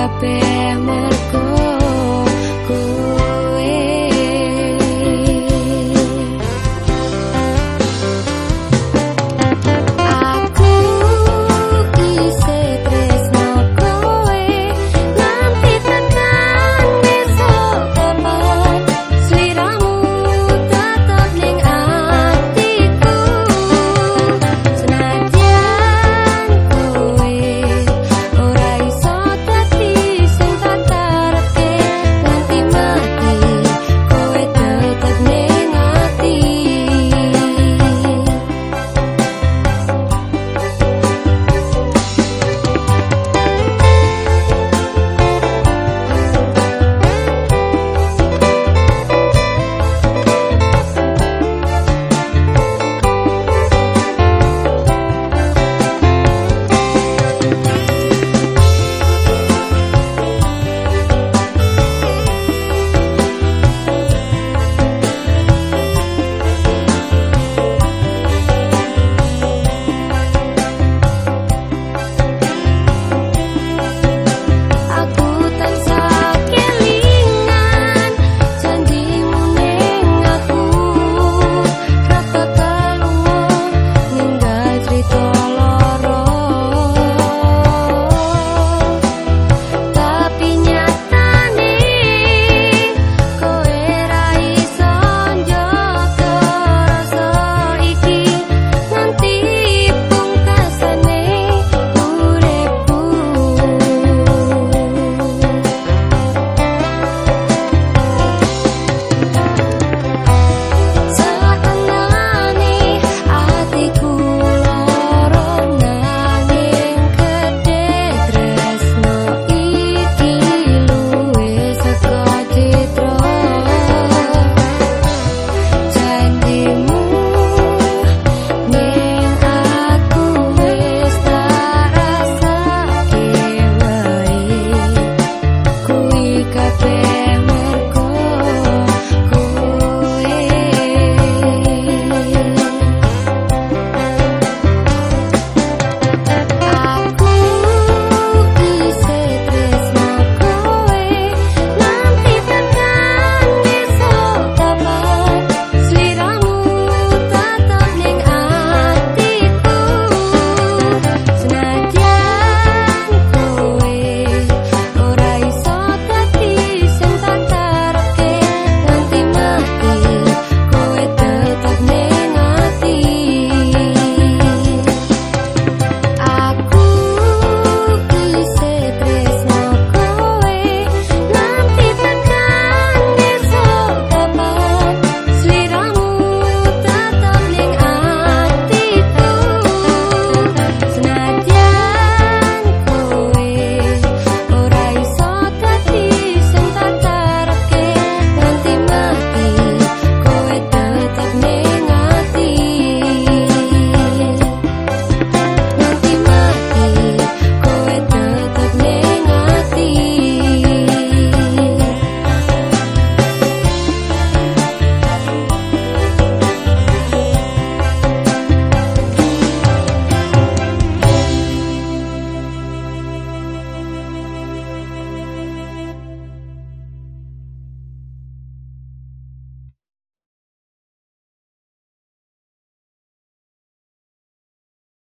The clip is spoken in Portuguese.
capela.